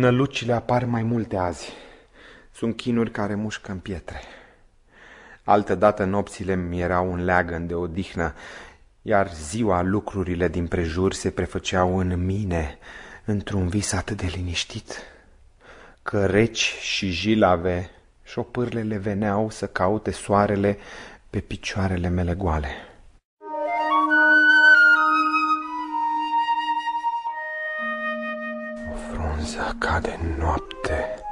Nălucile apar mai multe azi. Sunt chinuri care mușcă în pietre. Altădată nopțile mi erau un leagăn de odihnă, iar ziua lucrurile din prejur se prefăceau în mine, într-un vis atât de liniștit, că reci și jilave șopârlele veneau să caute soarele pe picioarele mele goale. Frunză cade în noapte,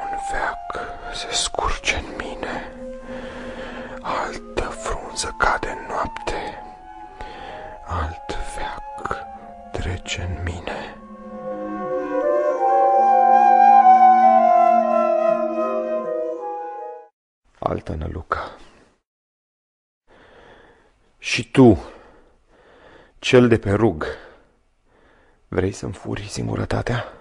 un veac se scurge în mine, altă frunză cade în noapte, alt veac trece în mine. Altă nălucă. Și tu, cel de pe rug, vrei să-mi furi singurătatea?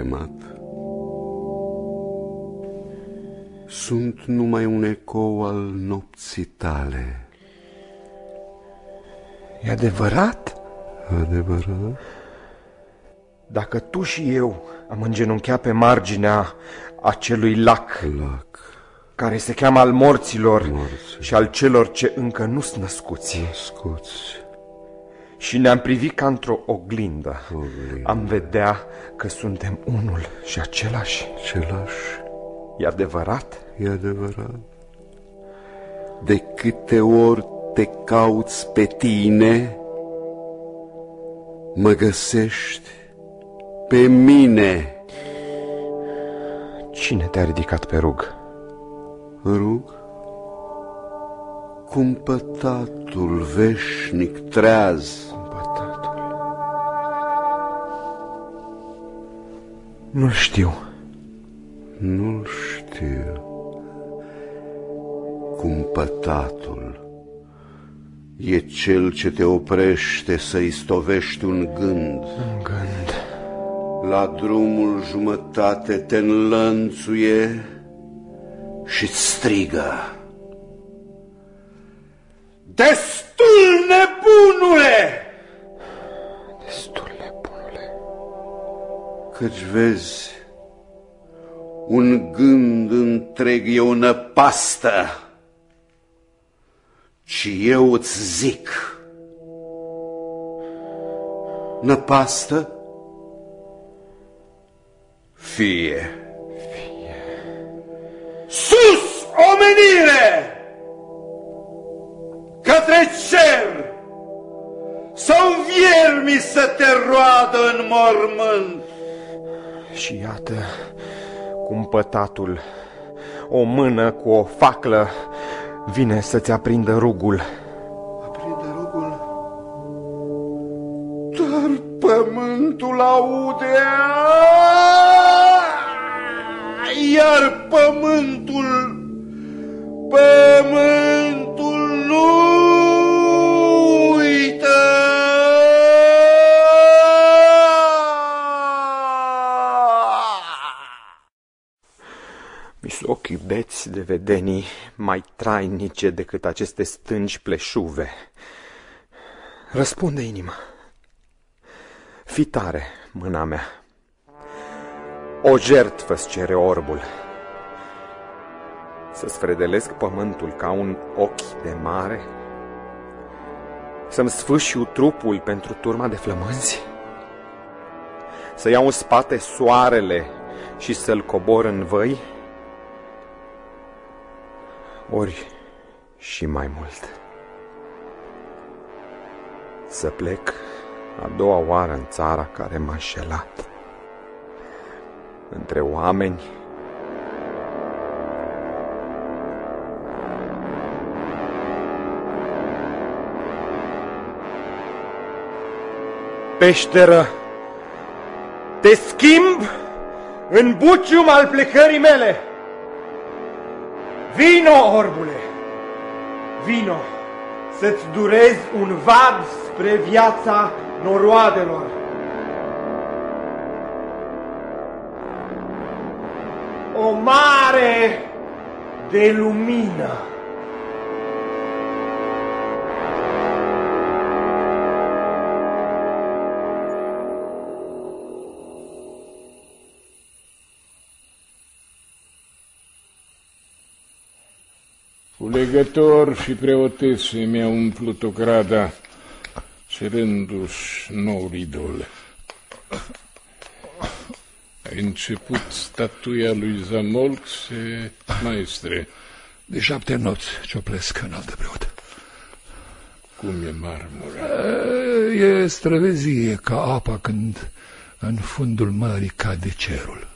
Chemat. Sunt numai un ecou al nopții tale. E adevărat? Adevărat? Dacă tu și eu am îngenunchiat pe marginea acelui lac, Lac, care se cheamă al morților Morți. și al celor ce încă nu sunt născuți, scoți și ne-am privit ca într-o oglindă, Oglindă. am vedea că suntem unul și același. celași. E adevărat? E adevărat. De câte ori te cauți pe tine, mă găsești pe mine. Cine te-a ridicat pe rug? Rug, cumpătatul veșnic treaz, Pătatul. Nu știu. nu-l știu. Cumpătatul e cel ce te oprește să istovești un gând. Un gând. La drumul jumătate te înlănțuie și strigă. Destul, nebunule! Destul nebunule. Căci vezi, un gând întreg e o năpastă, și eu îți zic, năpastă, fie. Sus, omenire! Către cer! Sau viermi să te roadă în mormânt! Și iată cum pătatul, o mână cu o faclă, vine să-ți aprindă rugul. Aprinde rugul. Dar pământul aude. Iar pământul, pământul nu ochii beți de vedenii mai trainice decât aceste stânci pleșuve. Răspunde inima. Fi tare, mâna mea. O jertfă-ți cere orbul. Să-ți fredelesc pământul ca un ochi de mare? Să-mi sfâșiu trupul pentru turma de flămânzi? Să iau în spate soarele și să-l cobor în văi? Ori și mai mult. Să plec a doua oară în țara care m-a înșelat. Între oameni Peșteră, te schimb în bucium al plecării mele. Vino, orbule, vino să-ți durezi un vad spre viața noroadelor. o mare de lumină. Legător și preotese mi-a umplut o grada, cerându-și nou idol. A început statuia lui Zamolc se maestre. De șapte noți cioplesc în altă preot. Cum e marmura? E străvezie ca apa când în fundul mării cade cerul.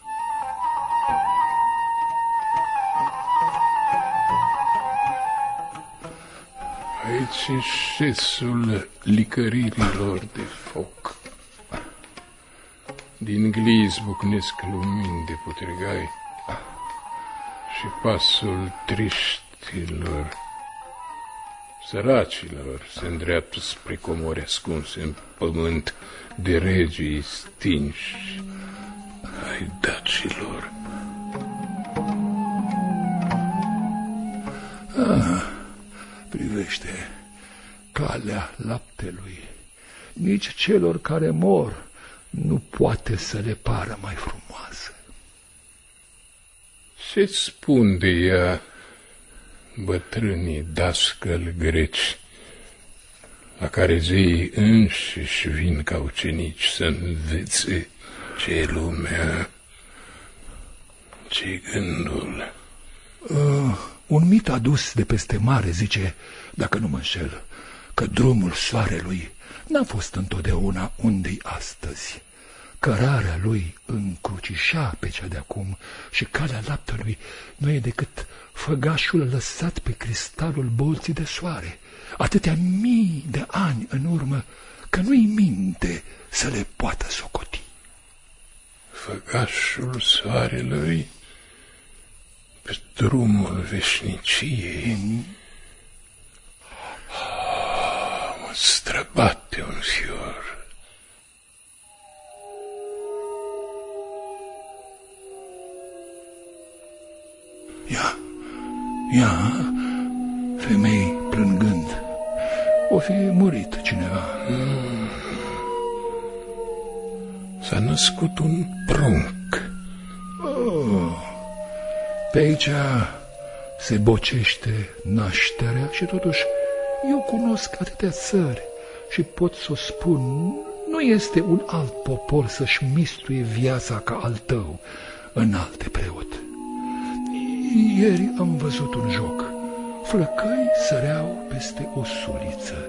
Aici e șesul licăririlor de foc. Din gliz bucnesc lumini de putregai și pasul triștilor, săracilor, se îndreaptă spre comori ascunse în pământ de regii stinși ai dacilor. Ah privește calea laptelui. Nici celor care mor nu poate să le pară mai frumoasă. Ce spun de ea bătrânii dascăl greci, la care zeii înșiși vin ca ucenici să învețe ce lumea, ce gândul? Uh. Un mit adus de peste mare zice, dacă nu mă înșel, că drumul soarelui n-a fost întotdeauna unde-i astăzi. Cărarea lui încrucișa pe cea de acum și calea laptelui nu e decât făgașul lăsat pe cristalul bolții de soare, atâtea mii de ani în urmă, că nu-i minte să le poată socoti. Făgașul soarelui pe drumul veșniciei. Mm. mă străbate un fior. Ia, ia, femei plângând. O fi murit cineva. Mm. S-a născut un prunc. Oh. Pe aici se bocește nașterea și totuși eu cunosc atâtea țări și pot să o spun, nu este un alt popor să-și mistuie viața ca al tău în alte preot. Ieri am văzut un joc. Flăcăi săreau peste o suliță,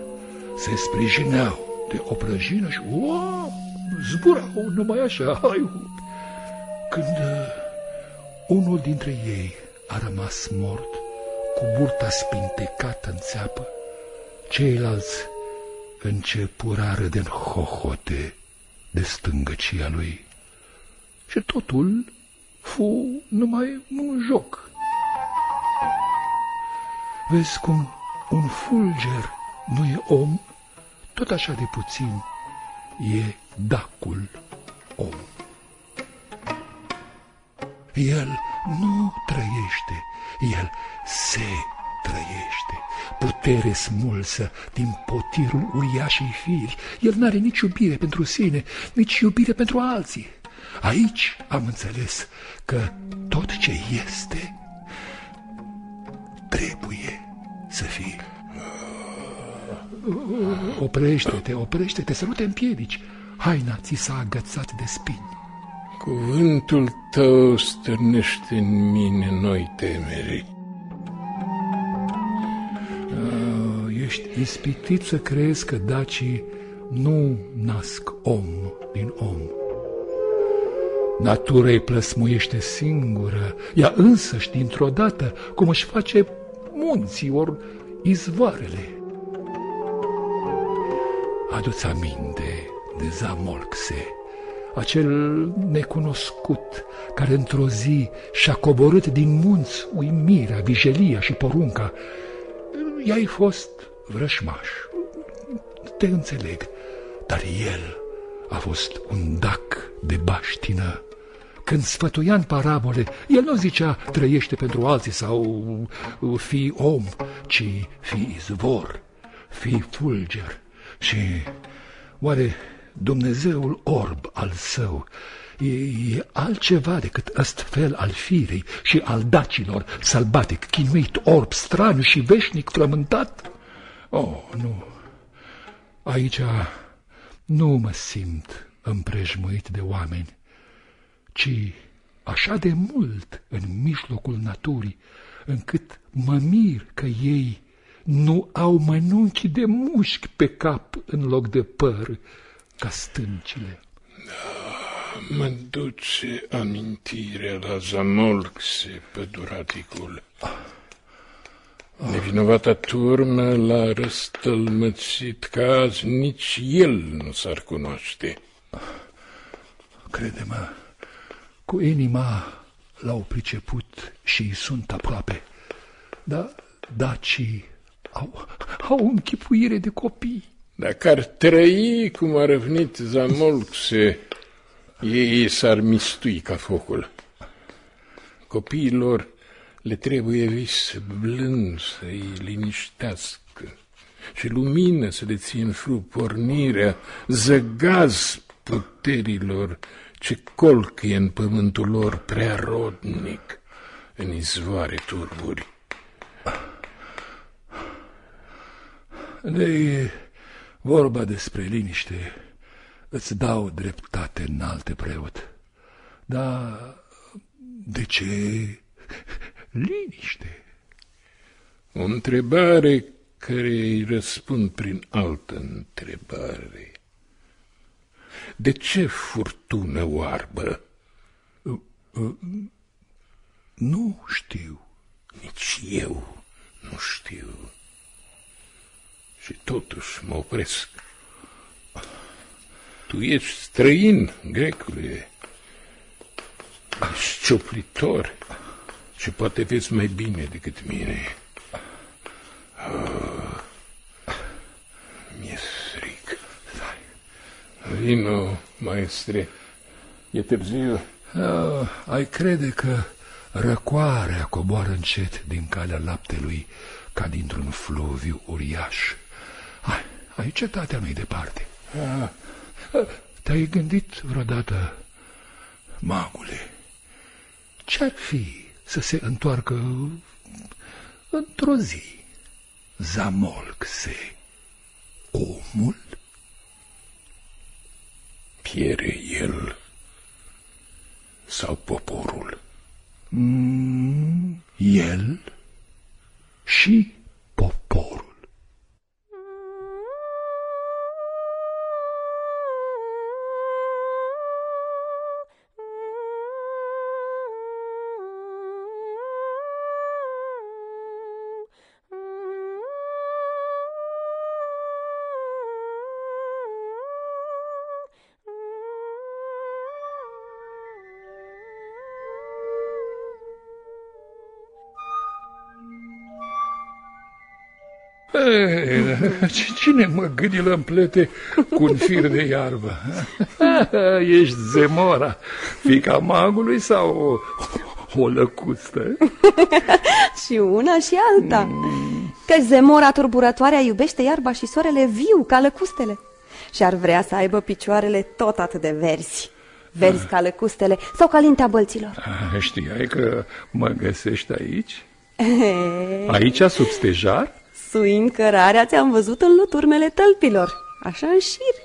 se sprijineau de o prăjină și wow, zburau numai așa, hai, când unul dintre ei a rămas mort, cu burta spintecată în țeapă. Ceilalți începurară de hohote de stângăcia lui. Și totul fu numai un joc. Vezi cum un fulger nu e om, tot așa de puțin e dacul om. El nu trăiește, el se trăiește. Putere smulsă din potirul uriașei firi. El n-are nici iubire pentru sine, nici iubire pentru alții. Aici am înțeles că tot ce este trebuie să fie. Oprește-te, oprește-te, să nu te împiedici. Haina ți s-a agățat de spini. Cuvântul tău stârnește în mine noi temeri. Uh, ești ispitit să crezi că dacii nu nasc om din om. Natura îi plăsmuiește singură, ea însăși dintr-o dată, cum își face munții ori izvoarele. Adu-ți aminte de Zamolxe, acel necunoscut care într-o zi și-a coborât din munți uimirea, vijelia și porunca. I-ai fost vrășmaș, te înțeleg, dar el a fost un dac de baștină când sfătuia în parabole, el nu zicea trăiește pentru alții sau uh, fi om, ci fi izvor, fi fulger. Și oare Dumnezeul orb al său e, e altceva decât fel al firei și al dacilor, sălbatic, chinuit, orb, straniu și veșnic frământat? Oh, nu, aici nu mă simt împrejmuit de oameni, ci așa de mult în mijlocul naturii, încât mă mir că ei nu au mănunchi de mușchi pe cap în loc de păr, ca stâncile. Da, mă duce amintirea la Zamolxe, păduraticul. Nevinovata turmă l-a răstălmățit ca azi nici el nu s-ar cunoaște. Crede-mă, cu inima l-au priceput și sunt aproape, dar dacii au, au închipuire de copii. Dacă ar trăi cum a răvnit Zamolxe, ei s-ar mistui ca focul. Copiilor le trebuie vis blând să-i liniștească și lumină să le țin fru pornirea, zăgaz puterilor ce colcăie în pământul lor prea rodnic în izvoare turburi. De vorba despre liniște, îți dau dreptate în alte preot. Dar de ce liniște? O întrebare care îi răspund prin altă întrebare. De ce furtună oarbă? Nu știu. Nici eu nu știu. Și totuși mă opresc. Tu ești străin, grecule, ești cioplitor și poate vezi mai bine decât mine. Oh, mi-e fric. Vino, maestre, e târziu. Oh, ai crede că răcoarea coboară încet din calea laptelui ca dintr-un fluviu uriaș. Hai, aici cetatea nu-i departe. Ah. Te-ai gândit vreodată, magule, ce-ar fi să se întoarcă într-o zi Zamolxe, omul? Piere el sau poporul? Mm, el și Cine mă gâdilă în plete cu un fir de iarbă? Ești Zemora, fica magului sau o, o lăcustă? și una și alta. Mm. Că Zemora turburătoarea iubește iarba și soarele viu ca lăcustele. Și ar vrea să aibă picioarele tot atât de verzi. Verzi ah. ca lăcustele sau ca lintea bălților. Ah, știai că mă găsești aici? Aici, sub stejar? Suind cărarea ți-am văzut în luturmele tălpilor, așa în șir.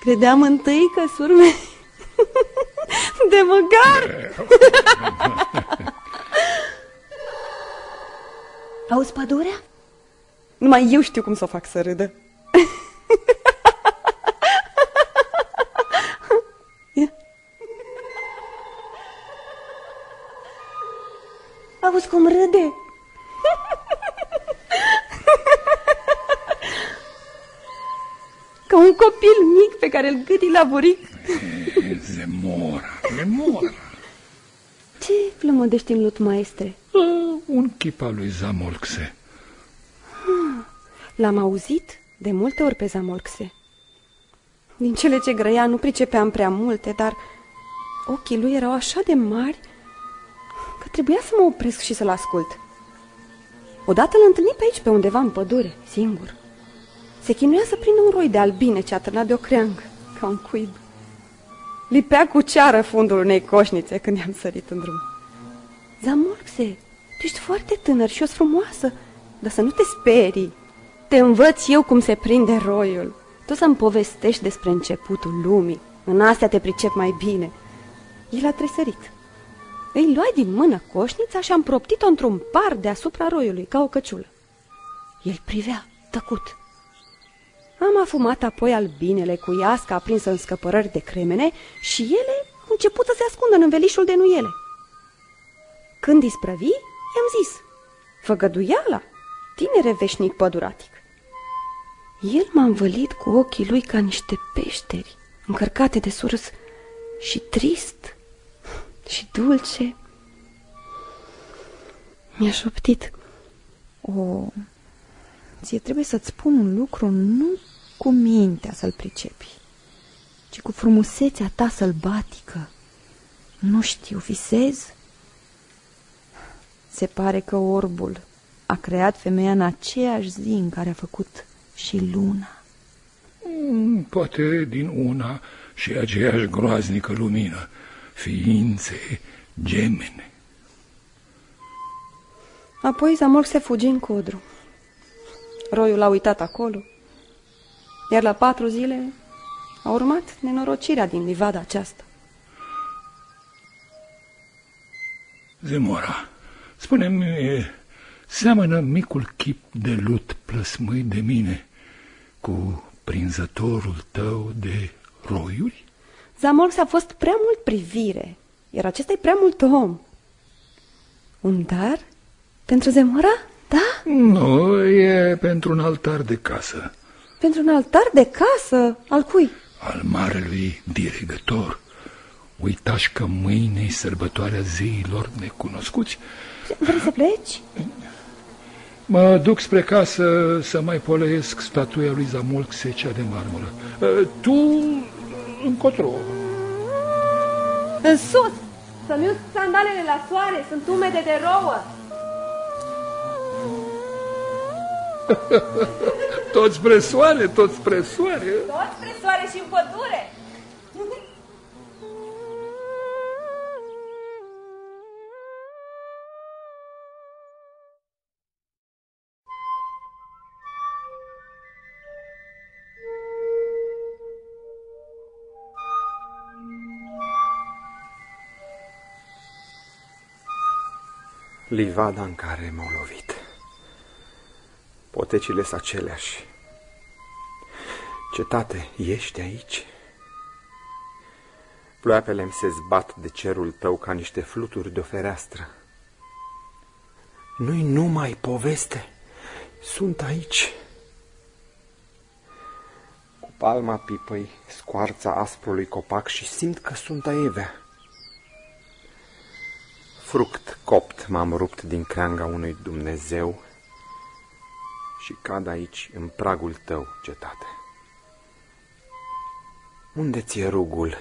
Credeam întâi că surme de măgar. Auzi pădurea? Numai eu știu cum să o fac să râdă. Auzi cum râde? Ca un copil mic pe care îl gâdi la buric. Zemora, Zemora. Ce flămădești în lut, maestre? Uh, un chip al lui Zamolxe. Ah, L-am auzit de multe ori pe Zamolxe. Din cele ce grăia nu pricepeam prea multe, dar Ochii lui erau așa de mari că trebuia să mă opresc și să-l ascult. Odată l întâlni pe aici, pe undeva în pădure, singur. Se chinuia să prindă un roi de albine ce atârna de o creangă, ca un cuib. Lipea cu ceară fundul unei coșnițe când i-am sărit în drum. Zamolxe, tu ești foarte tânăr și o frumoasă, dar să nu te sperii. Te învăț eu cum se prinde roiul. Tu să-mi povestești despre începutul lumii. În astea te pricep mai bine. El a tresărit. Îi luai din mână coșnița și am proptit-o într-un par deasupra roiului, ca o căciulă. El privea, tăcut. Am afumat apoi albinele cu iasca aprinsă în scăpărări de cremene și ele au început să se ascundă în învelișul de nuiele. Când isprăvi, i-am zis, făgăduiala, tinere veșnic păduratic. El m-a învălit cu ochii lui ca niște peșteri, încărcate de surs și trist și dulce. Mi-a șoptit. O, ție trebuie să-ți spun un lucru nu cu mintea să-l pricepi, ci cu frumusețea ta sălbatică. Nu știu, visez? Se pare că orbul a creat femeia în aceeași zi în care a făcut și luna. Mm, poate din una și aceeași groaznică lumină, ființe gemene. Apoi Zamor se fugi în codru. Roiul a uitat acolo, iar la patru zile a urmat nenorocirea din livada aceasta. Zemora, spune-mi, seamănă micul chip de lut plăsmâit de mine cu prinzătorul tău de roiuri? Zamor a fost prea mult privire, iar acesta e prea mult om. Un dar pentru Zemora, da? Nu, e pentru un altar de casă. Pentru un altar de casă? Al cui? Al marelui diregător. Uitași că mâine e sărbătoarea zeilor necunoscuți? Vrei să pleci? Mă duc spre casă să mai poleiesc statuia lui Zamulc secea de marmură. Tu încotro. În sus! Să-mi sandalele la soare, sunt umede de rouă. tot spre soare, tot spre soare. Tot spre soare și în pădure. Livada în care m-au lovit. Potecile sunt aceleași. Cetate, ești aici? Ploapele îmi se zbat de cerul tău ca niște fluturi de o fereastră. Nu-i numai poveste, sunt aici. Cu palma pipăi scoarța asprului copac și simt că sunt aievea. Fruct copt m-am rupt din creanga unui Dumnezeu și cad aici în pragul tău, cetate. Unde ți-e rugul?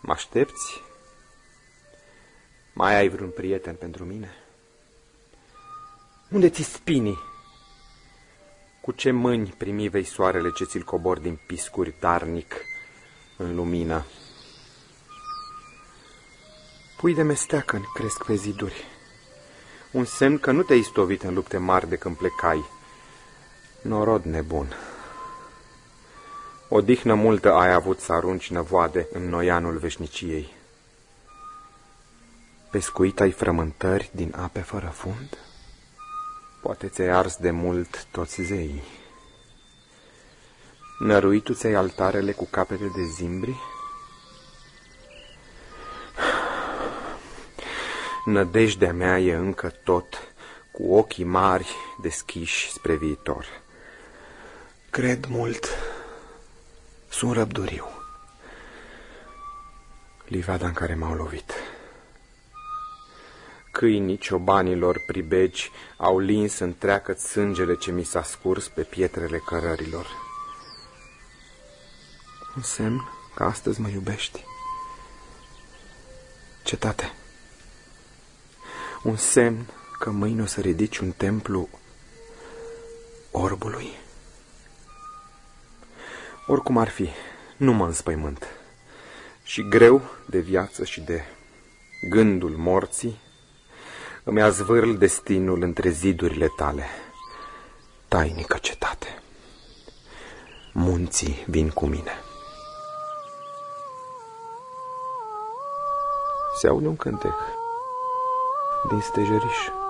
Mă aștepți? Mai ai vreun prieten pentru mine? Unde ți spinii? Cu ce mâini primi vei soarele ce ți-l cobor din piscuri darnic în lumină? Pui de mesteacăn cresc pe ziduri. Un semn că nu te-ai istovit în lupte mari de când plecai. Norod nebun. O dihnă multă ai avut să arunci năvoade în noianul veșniciei. Pescuit ai frământări din ape fără fund? Poate ți-ai ars de mult toți zeii. Năruit tu ți-ai altarele cu capete de zimbri? Nădejdea mea e încă tot cu ochii mari deschiși spre viitor. Cred mult, sunt răbduriu. Livada în care m-au lovit. Câinii ciobanilor pribegi au lins întreagă sângele ce mi s-a scurs pe pietrele cărărilor. Un semn? că astăzi mă iubești. Cetate. Un semn că mâine o să ridici un templu orbului. Oricum ar fi, nu mă înspăimânt. Și greu de viață și de gândul morții, îmi azvârl destinul între zidurile tale, tainică cetate. Munții vin cu mine. Se aude un cântec din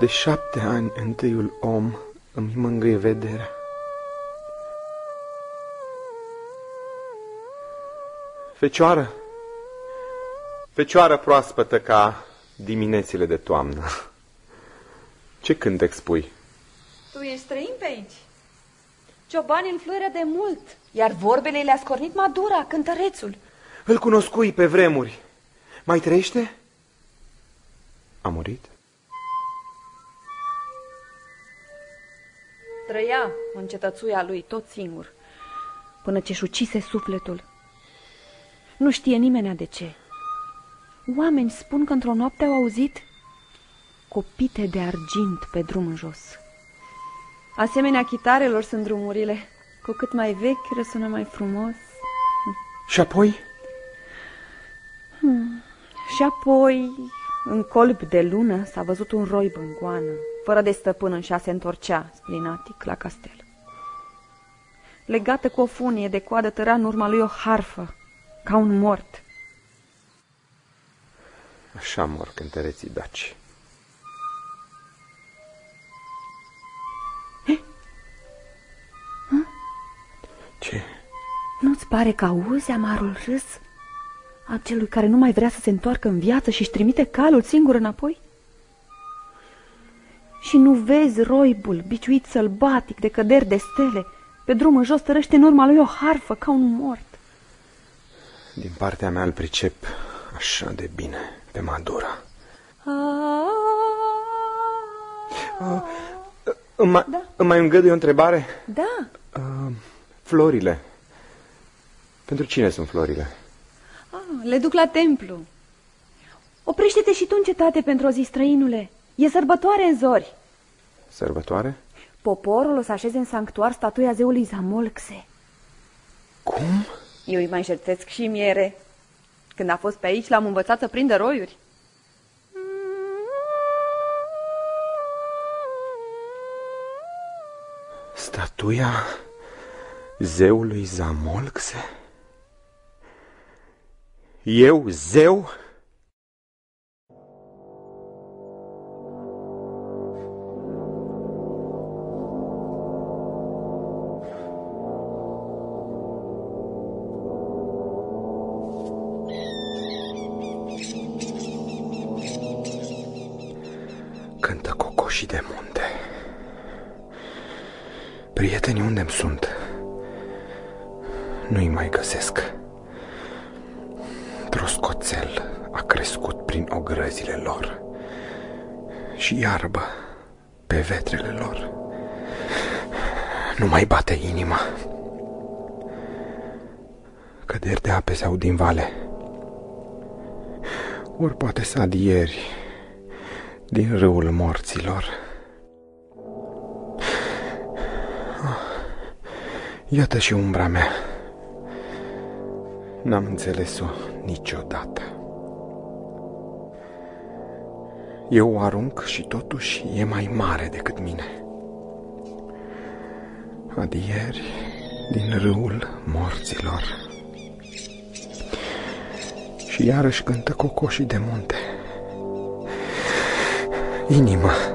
De șapte ani întâiul om îmi mângâie vederea. Fecioară, fecioară proaspătă ca diminețile de toamnă. Ce cântec spui? Tu ești străin pe aici. Ciobani în floră de mult, iar vorbele le-a scornit Madura, cântărețul. Îl cunoscui pe vremuri. Mai trăiește? Cetățuia lui tot singur, până ce-și ucise sufletul. Nu știe nimeni de ce. Oameni spun că într-o noapte au auzit copite de argint pe drum în jos. Asemenea chitarelor sunt drumurile. Cu cât mai vechi, răsună mai frumos. Și apoi? Hmm. Și apoi în colb de lună s-a văzut un roi bângoană, fără de stăpân și se întorcea splinatic la castel. Legată cu o funie de coadă tăra în urma lui o harfă, ca un mort. Așa mor cântăreții daci. Ce? Nu-ți pare că auzi amarul râs a celui care nu mai vrea să se întoarcă în viață și își trimite calul singur înapoi? Și nu vezi roibul, biciuit sălbatic de căderi de stele, pe drum în jos tărăște în urma lui o harfă ca un mort. Din partea mea îl pricep așa de bine pe Madura. Uh, îmi, mai, da. îmi mai îngăduie o întrebare? Da. Uh, florile. Pentru cine sunt florile? le duc la templu. Oprește-te și tu în cetate pentru o zi, străinule. E sărbătoare în zori. Sărbătoare? Poporul o să așeze în sanctuar statuia zeului Zamolxe. Cum? Eu îi mai șerțesc și miere. Când a fost pe aici, l-am învățat să prindă roiuri. Statuia zeului Zamolxe? Eu, zeu? Adieri din râul morților. Iată și umbra mea. N-am înțeles-o niciodată. Eu o arunc și totuși e mai mare decât mine. Adieri din râul morților. Și iarăși cântă cocoșii de munte. Inima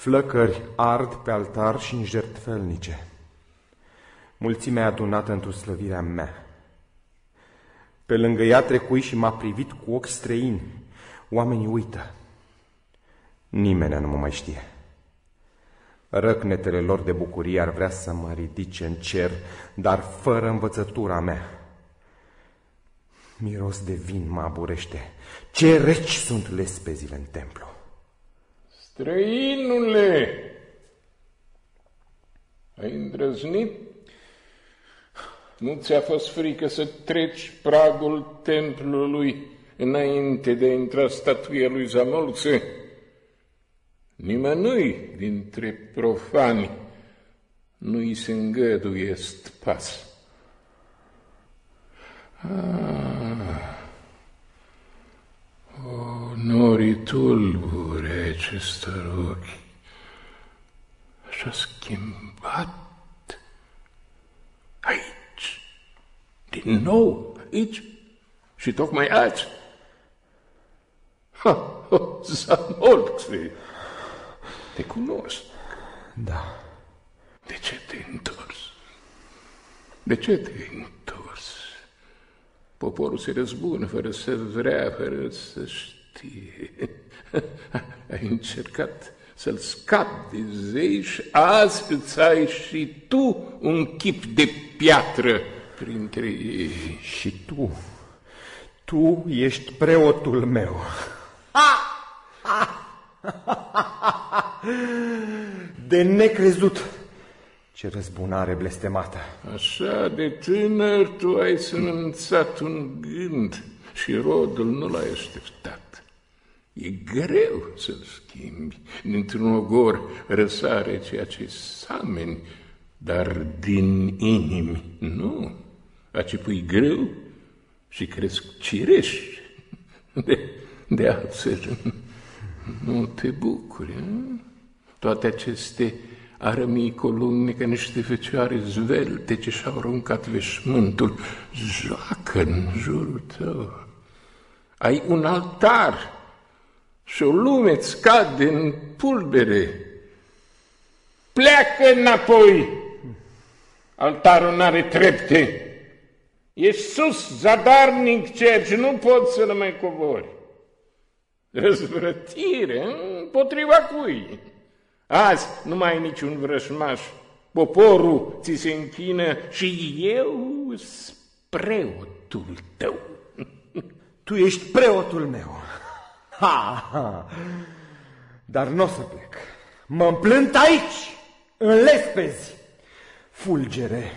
Flăcări ard pe altar și în jertfelnice. Mulțimea adunată într-o slăvirea mea. Pe lângă ea trecui și m-a privit cu ochi străini. Oamenii uită. Nimeni nu mă mai știe. Răcnetele lor de bucurie ar vrea să mă ridice în cer, dar fără învățătura mea. Miros de vin mă aburește. Ce reci sunt lespezile în templu. Străinule, ai îndrăznit? Nu ți-a fost frică să treci pragul templului înainte de a intra statuia lui Zamolțe? Nimănui dintre profani nu-i se îngăduie pas. Ah, o, norii tulbure acestor ochi și-a schimbat aici, din nou aici și tocmai azi. Ha, Zamolxe, te cunosc. Da. De ce te-ai întors? De ce te-ai întors? Poporul se răzbună fără să vrea, fără să știe. Ai încercat să-l scapi de zei și azi îți ai și tu un chip de piatră printre ei. Și tu, tu ești preotul meu. De necrezut. Ce răzbunare blestemată! Așa de tânăr tu ai sănânțat un gând și rodul nu l-ai așteptat. E greu să-l schimbi. Dintr-un ogor răsare ceea ce sameni, dar din inimi nu. Aci pui greu și cresc cireși. De, de altfel, nu te bucuri. Toate aceste arămii columne ca niște fecioare zvelte ce și-au aruncat veșmântul, joacă în jurul tău. Ai un altar și o lume îți cade în pulbere. Pleacă înapoi! Altarul n-are trepte. E sus, zadarnic cer și nu poți să-l mai cobori. Răzvrătire împotriva cui? Azi nu mai ai niciun vrășmaș. Poporul ți se închină și eu preotul tău. Tu ești preotul meu. Ha, ha. Dar nu o să plec. Mă împlânt aici, în lespezi. Fulgere,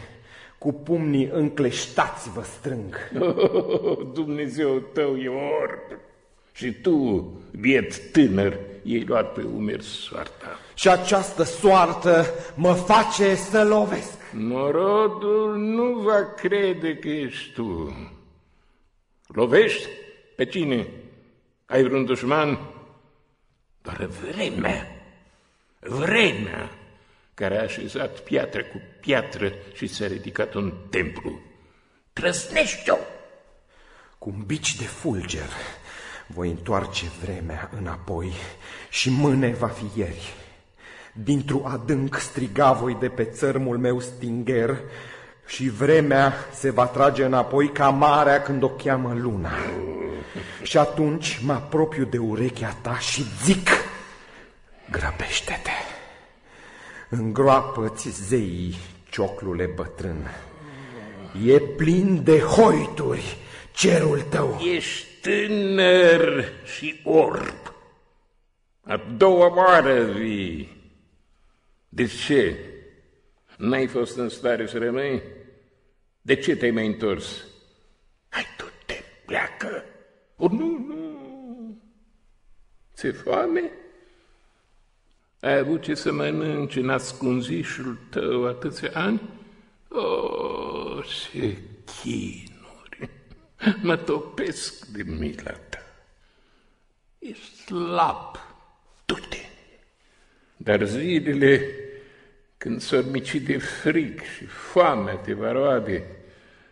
cu pumnii încleștați vă strâng. Oh, Dumnezeu tău e orb. Și tu, biet tânăr, ei luat pe umeri soarta. Și această soartă mă face să lovesc. Norodul nu va crede că ești tu. Lovești? Pe cine? Ai vreun dușman? Doar vremea, vremea care a așezat piatră cu piatră și s-a ridicat un templu. Trăsnește-o! Cu un bici de fulger voi întoarce vremea înapoi și mâine va fi ieri. Dintr-o adânc striga voi de pe țărmul meu stinger și vremea se va trage înapoi ca marea când o cheamă luna. Și atunci mă apropiu de urechea ta și zic, grăbește-te, îngroapă-ți zeii, cioclule bătrân, E plin de hoituri cerul tău. Ești tânăr și orb. A doua oară vii. De ce? N-ai fost în stare să rămâi? De ce te-ai mai întors? Hai tu te pleacă. O, nu, nu. Ți-e foame? Ai avut ce să mănânci în ascunzișul tău atâția ani? O, ce chinuri! Mă topesc de mila ta. Ești slab, du-te. Dar zilele când s-or mici de fric și foamea te va roade,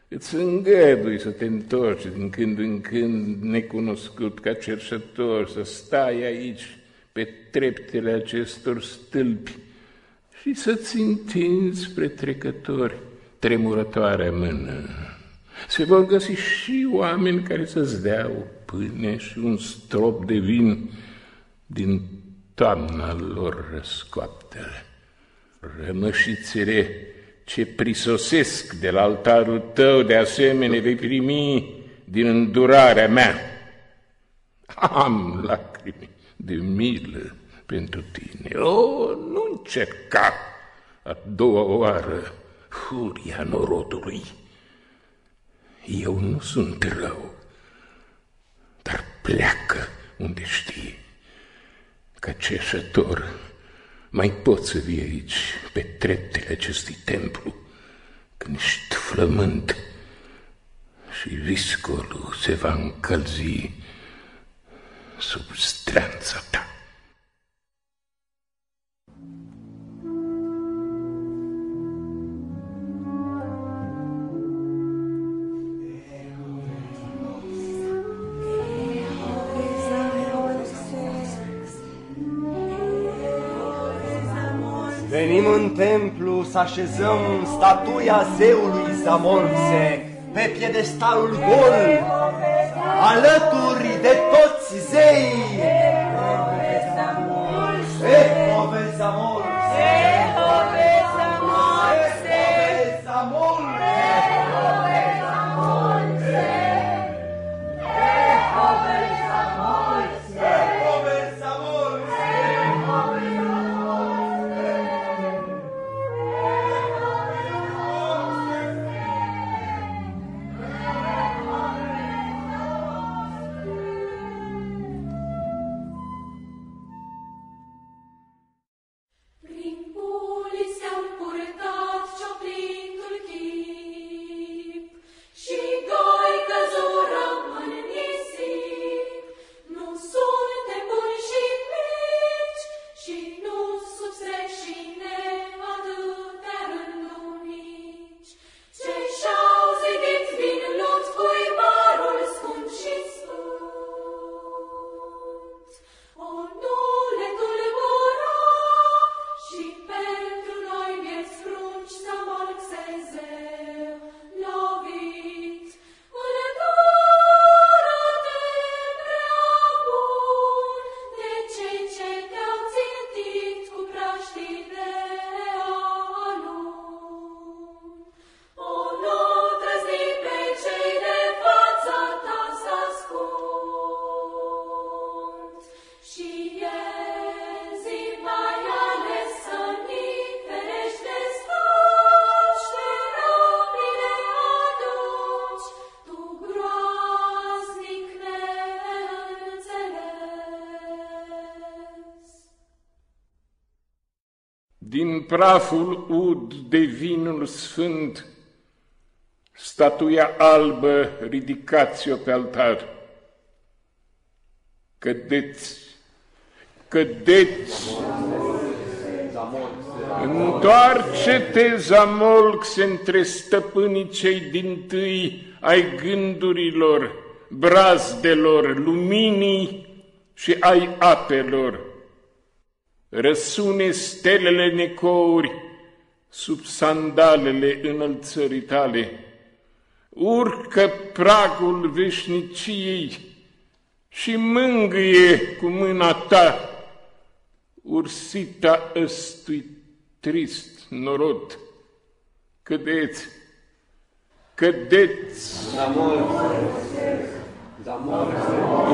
îți îngădui să te întorci din când în când necunoscut ca cerșător, să stai aici pe treptele acestor stâlpi și să-ți întinzi spre trecători tremurătoarea mână. Se vor găsi și oameni care să-ți dea o pâine și un strop de vin din toamna lor răscoaptere. Rămășițele ce prisosesc de la altarul tău, de asemenea vei primi din îndurarea mea. Am lacrimi de milă pentru tine. O, nu încerca a doua oară furia norodului. Eu nu sunt rău, dar pleacă unde știi că ceșător mai poți să vii aici pe treptele acestui templu când ești flământ și viscolul se va încălzi substanța ta. Templu să așezăm statuia zeului Zamolse pe piedestalul gol, alături de toți zeii. Ehove Zamolse! Din praful ud de vinul sfânt, statuia albă ridicați-o pe altar. Cădeți, cădeți! Întoarce-te, Zamolx, între stăpânii cei din tâi ai gândurilor, brazdelor, luminii și ai apelor. Răsune stelele necouri sub sandalele înălțării tale. Urcă pragul veșniciei și mângâie cu mâna ta ursita ăstui trist norod. Cădeți, Cădeți!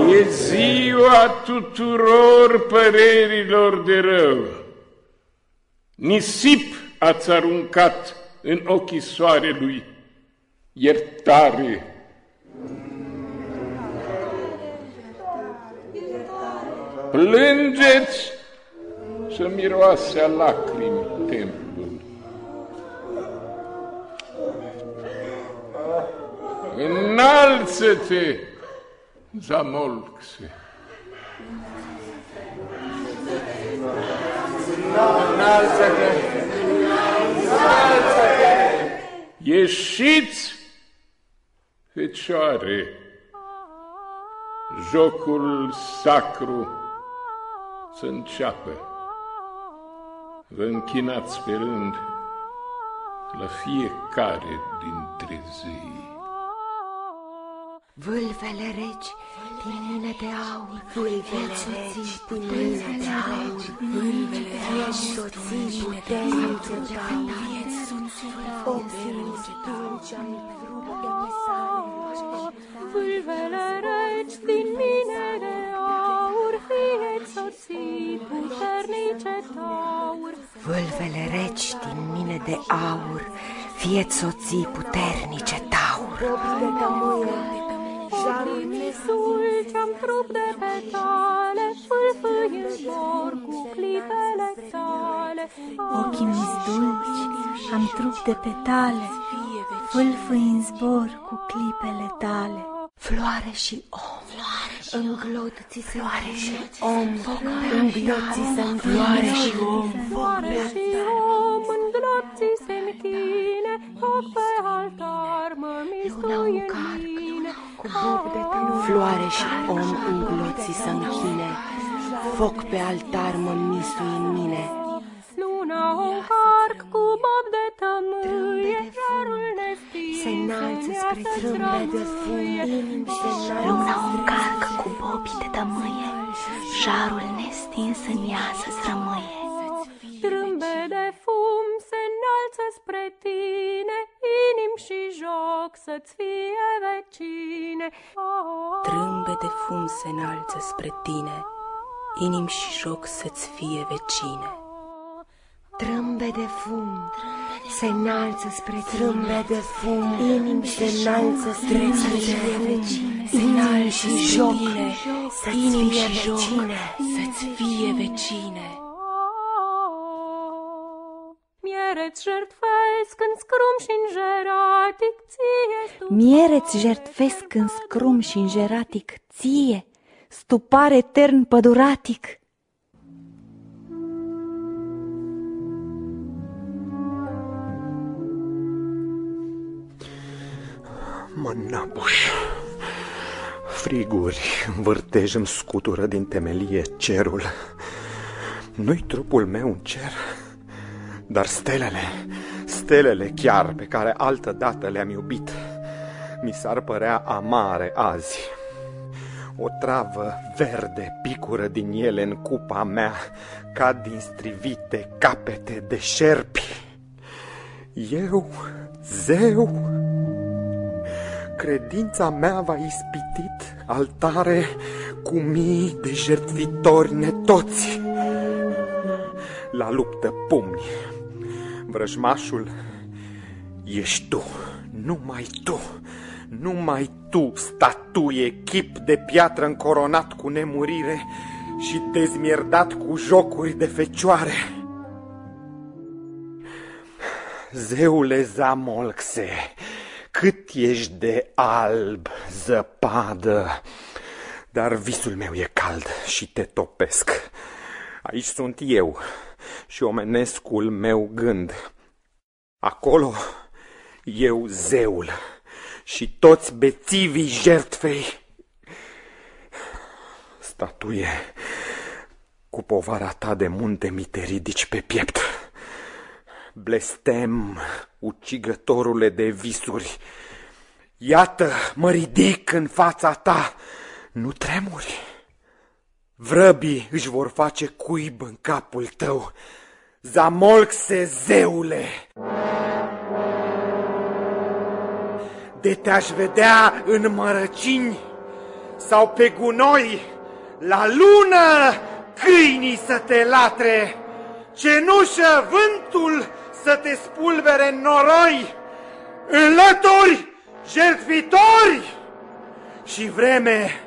E ziua tuturor părerilor de rău. Nisip ați aruncat în ochii soarelui. Iertare! Plângeți să miroase a lacrimi templul. Înalță-te, Zamolxe! Ieșiți, fecioare, jocul sacru să înceapă. Vă închinați pe rând la fiecare dintre zei. Vâlvele regi din mine de aur, vâlvele regi din mine de aur, vâlvele regi soții puternice de aur, ochii dulci am Vâlvele regi din mine de aur, fie soții puternice taur. Vâlvele regi din mine de aur, fie soții puternice taur. Ochii mi sulci-am trup de petale, fâlfâi în zbor cu clipele tale. Ochii mi dulci, am trup de petale, fâlfâi în zbor cu clipele tale. Floare și om, înglodți floare și om, înglodți să floare și om, Floare și om în glopții se închine, foc pe altar mă mistuie în Floare și om înglodți să închine, foc pe altar mă mistui în mine. Luna o încarc cu bob de tămâie, Jarul ne stinge, Se înalță spre trâmbe de fum, se Luna înalță o încarcă cu bobii de tămâie, Jarul nestins în ea să-ți rămâie. Trâmbe de fum se înalță spre tine, Inim și joc să-ți fie vecine. Trâmbe de fum se înalță spre tine, inim și joc să-ți fie vecine. Trâmbe de fum se înalță spre trâmbe de fum, inim se înalță spre tine, vecine, se înalță și joc, inim și joc, să-ți fie vecine. Miereți jertfesc în scrum și în jeratic, ție stu- Miereți jertfesc în scrum și în jeratic ție, stupar etern păduratic. Mă năbuș. Friguri, vârtej îmi scutură din temelie cerul. Nu-i trupul meu un cer, dar stelele, stelele chiar pe care altă dată le-am iubit, mi s-ar părea amare azi. O travă verde picură din ele în cupa mea, ca din strivite capete de șerpi. Eu, zeu, Credința mea va ispitit altare cu mii de jertfitori netoți. La luptă pumni, vrăjmașul ești tu, numai tu, numai tu, statuie, chip de piatră încoronat cu nemurire și dezmierdat cu jocuri de fecioare. Zeule Zamolxe, cât ești de alb, zăpadă, dar visul meu e cald și te topesc. Aici sunt eu și omenescul meu gând. Acolo eu zeul și toți bețivii jertfei. Statuie, cu povara ta de munte mi te ridici pe piept. Blestem, ucigătorule de visuri, iată, mă ridic în fața ta, nu tremuri. Vrăbii își vor face cuib în capul tău, Zamolxe zeule! de te-aș vedea în mărăcini sau pe gunoi, la lună câinii să te latre, cenușă vântul să te spulbere în noroi, înlături jertfitori și vreme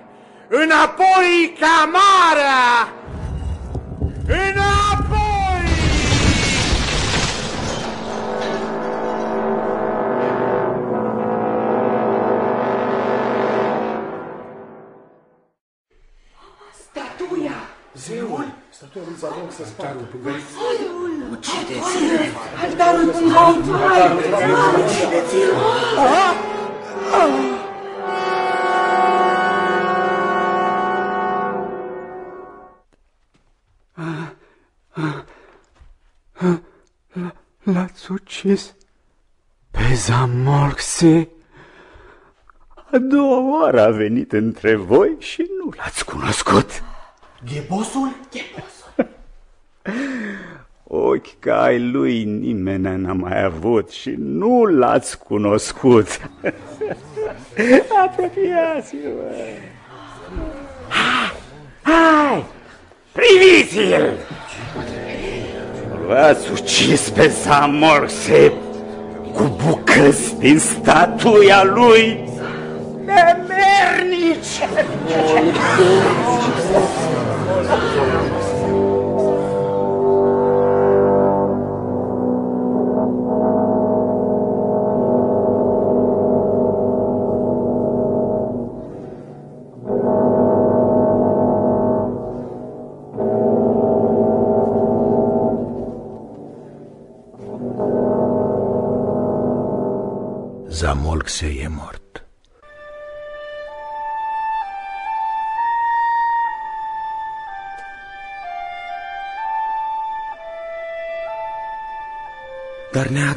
înapoi ca marea, înapoi! Zeul! Statuia lui Zadok să spartă. Ucideți-l! Altarul Pungaitu, haideți! Ucideți-l! L-ați ucis pe Zamolxe? A doua oară a venit între voi și nu l-ați cunoscut. Ghebosul? Ghebosul. Ochi ca ai lui nimeni n-a mai avut și nu l-ați cunoscut. Apropiați-vă! Hai! Priviți-l! L-ați ucis pe Zamorxe cu bucăți din statuia lui Nemernici!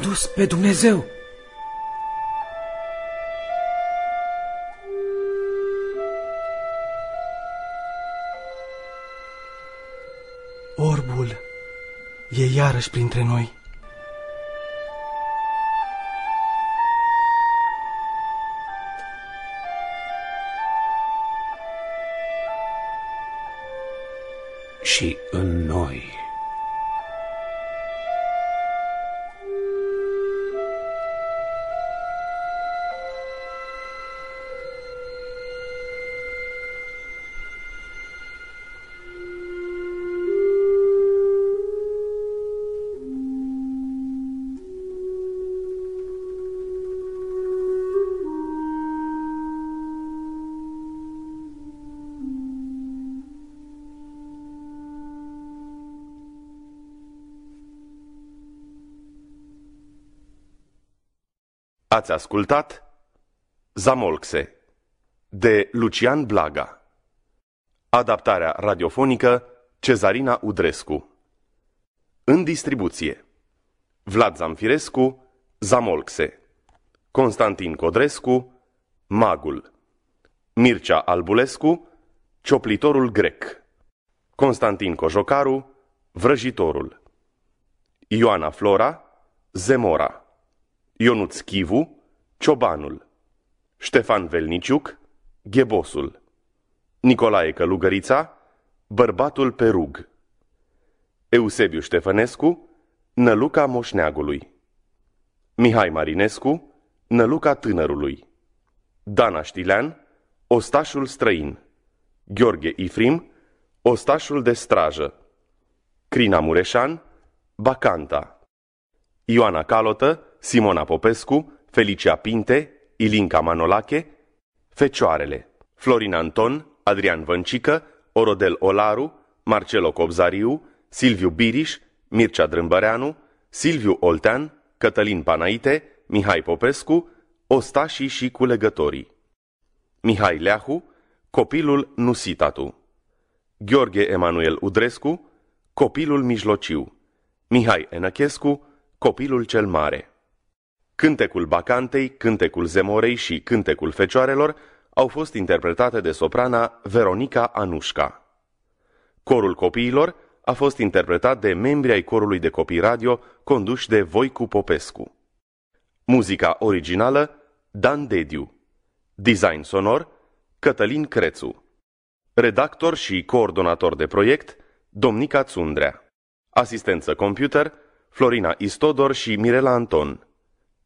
Dar ne-a adus pe Dumnezeu. Orbul e iarăși printre noi. Ați ascultat Zamolxe de Lucian Blaga. Adaptarea radiofonică Cezarina Udrescu. În distribuție Vlad Zamfirescu Zamolxe. Constantin Codrescu Magul. Mircea Albulescu Cioplitorul grec. Constantin Cojocaru Vrăjitorul. Ioana Flora Zemora Ionuț Chivu, Ciobanul, Ștefan Velniciuc, Ghebosul, Nicolae Călugărița, Bărbatul Perug, Eusebiu Ștefănescu, Năluca Moșneagului, Mihai Marinescu, Năluca Tânărului, Dana Știlean, Ostașul Străin, Gheorghe Ifrim, Ostașul de Strajă, Crina Mureșan, Bacanta, Ioana Calotă, Simona Popescu, Felicia Pinte, Ilinca Manolache, Fecioarele, Florin Anton, Adrian Văncică, Orodel Olaru, Marcelo Cobzariu, Silviu Biriș, Mircea Drâmbăreanu, Silviu Oltean, Cătălin Panaite, Mihai Popescu, Ostașii și culegătorii. Mihai Leahu, Copilul Nusitatu. Gheorghe Emanuel Udrescu, Copilul Mijlociu. Mihai Enăchescu, Copilul cel Mare. Cântecul Bacantei, Cântecul Zemorei și Cântecul Fecioarelor au fost interpretate de soprana Veronica Anușca. Corul copiilor a fost interpretat de membri ai corului de copii radio conduși de Voicu Popescu. Muzica originală Dan Dediu Design sonor Cătălin Crețu Redactor și coordonator de proiect Domnica Țundrea Asistență computer Florina Istodor și Mirela Anton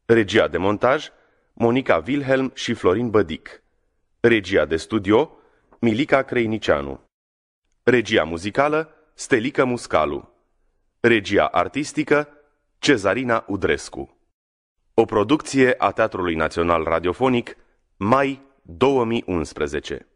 Regia de montaj Monica Wilhelm și Florin Bădic. Regia de studio Milica Creinicianu. Regia muzicală Stelica Muscalu. Regia artistică Cezarina Udrescu. O producție a Teatrului Național Radiofonic Mai 2011